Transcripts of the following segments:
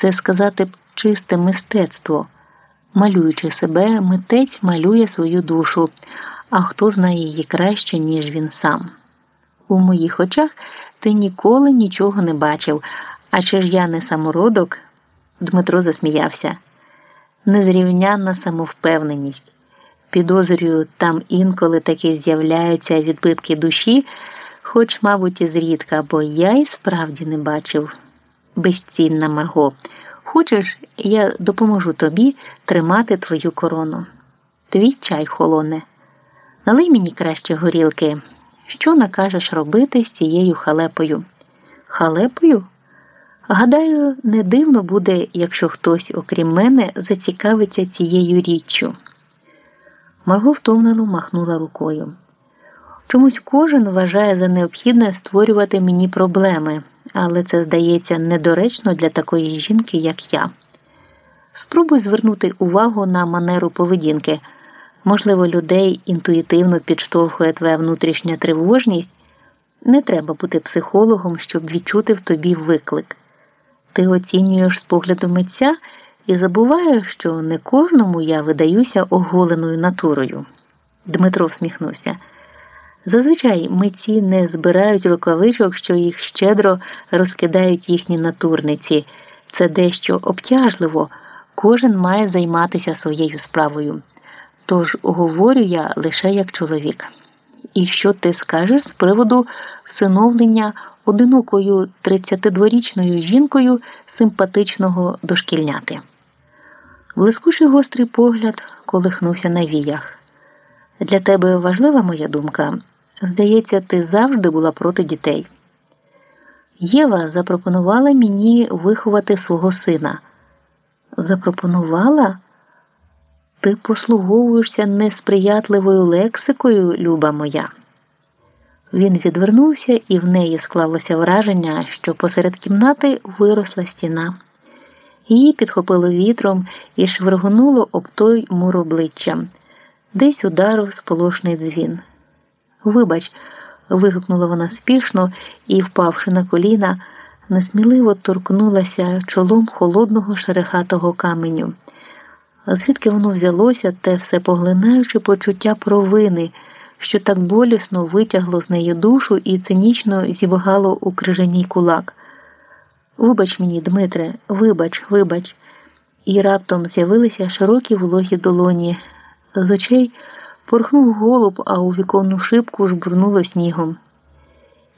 це сказати б чисте мистецтво. Малюючи себе, митець малює свою душу, а хто знає її краще, ніж він сам. У моїх очах ти ніколи нічого не бачив, а чи ж я не самородок? Дмитро засміявся. Незрівнянна самовпевненість. Підозрюю, там інколи таки з'являються відбитки душі, хоч, мабуть, і зрідка, бо я і справді не бачив. Безцінна Марго. Хочеш, я допоможу тобі тримати твою корону. Твій чай холоне. Налий мені краще горілки. Що накажеш робити з цією халепою? Халепою? Гадаю, не дивно буде, якщо хтось, окрім мене, зацікавиться цією річчю. Марго втомлено махнула рукою. Чомусь кожен вважає за необхідне створювати мені проблеми, але це здається недоречно для такої жінки, як я. Спробуй звернути увагу на манеру поведінки. Можливо, людей інтуїтивно підштовхує твоя внутрішня тривожність. Не треба бути психологом, щоб відчути в тобі виклик. Ти оцінюєш з погляду митця і забуваєш, що не кожному я видаюся оголеною натурою. Дмитро всміхнувся. Зазвичай митці не збирають рукавичок, що їх щедро розкидають їхні натурниці. Це дещо обтяжливо, кожен має займатися своєю справою. Тож говорю я лише як чоловік. І що ти скажеш з приводу всиновлення одинокою 32-річною жінкою симпатичного дошкільняти? Блискучий гострий погляд колихнувся на віях. Для тебе важлива моя думка. Здається, ти завжди була проти дітей. Єва запропонувала мені виховати свого сина. Запропонувала? Ти послуговуєшся несприятливою лексикою, люба моя. Він відвернувся, і в неї склалося враження, що посеред кімнати виросла стіна. Її підхопило вітром і швиргонуло об той мур обличчя. Десь ударив сполошний дзвін. Вибач, вигукнула вона спішно і, впавши на коліна, несміливо торкнулася чолом холодного шерехатого каменю. Звідки воно взялося, те все поглинаючи почуття провини, що так болісно витягло з неї душу і цинічно зібгало у крижаній кулак. Вибач мені, Дмитре, вибач, вибач. І раптом з'явилися широкі вологі долоні. З очей порхнув голуб, а у віконну шибку жбурнуло снігом.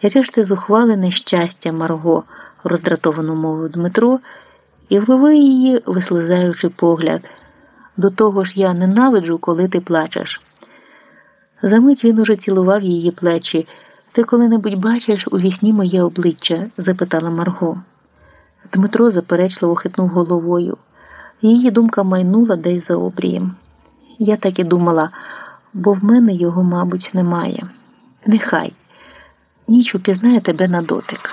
Яке ж ти зухвале нещастя, Марго, роздратовано мовив Дмитро, і вловив її, вислизаючи погляд. До того ж я ненавиджу, коли ти плачеш. Замить він уже цілував її плечі. Ти коли-небудь бачиш у вісні моє обличчя? запитала Марго. Дмитро заперечливо хитнув головою. Її думка майнула десь за обрієм. Я так і думала, бо в мене його, мабуть, немає. Нехай ніч упізнає тебе на дотик.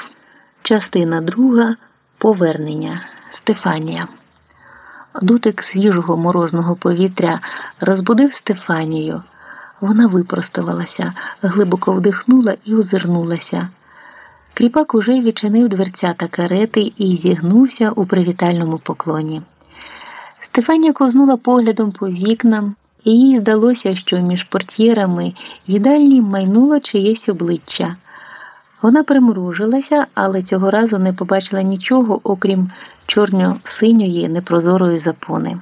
Частина друга повернення Стефанія. Дотик свіжого морозного повітря розбудив Стефанію. Вона випростувалася, глибоко вдихнула і озирнулася. Кріпак уже відчинив дверцята карети і зігнувся у привітальному поклоні. Стефанія ковзнула поглядом по вікнам, і їй здалося, що між портьєрами їдальні майнуло чиєсь обличчя. Вона примружилася, але цього разу не побачила нічого, окрім чорньо-синьої непрозорої запони.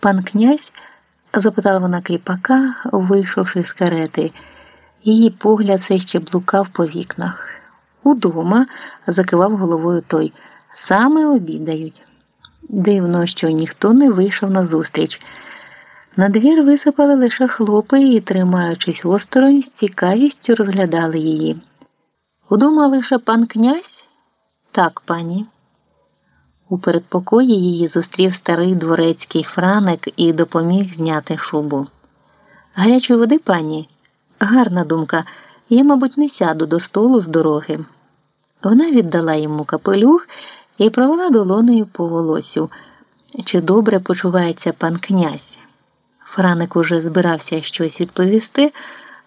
Пан князь, запитала вона кріпака, вийшовши з карети, її погляд все ще блукав по вікнах. Удома, закивав головою той, саме обідають. Дивно, що ніхто не вийшов назустріч. На двір висипали лише хлопи і, тримаючись осторонь, з цікавістю розглядали її. Удома лише пан князь? Так, пані. У передпокої її зустрів старий дворецький франик і допоміг зняти шубу. Гарячої води, пані? Гарна думка. Я, мабуть, не сяду до столу з дороги. Вона віддала йому капелюх і провела долонею по волосю. Чи добре почувається пан князь? Франик уже збирався щось відповісти,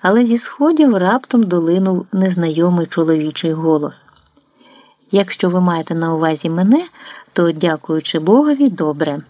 але зі сходів раптом долинув незнайомий чоловічий голос. Якщо ви маєте на увазі мене, то, дякуючи Богові, добре.